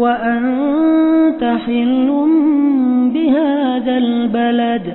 وأنت حل بهذا البلد.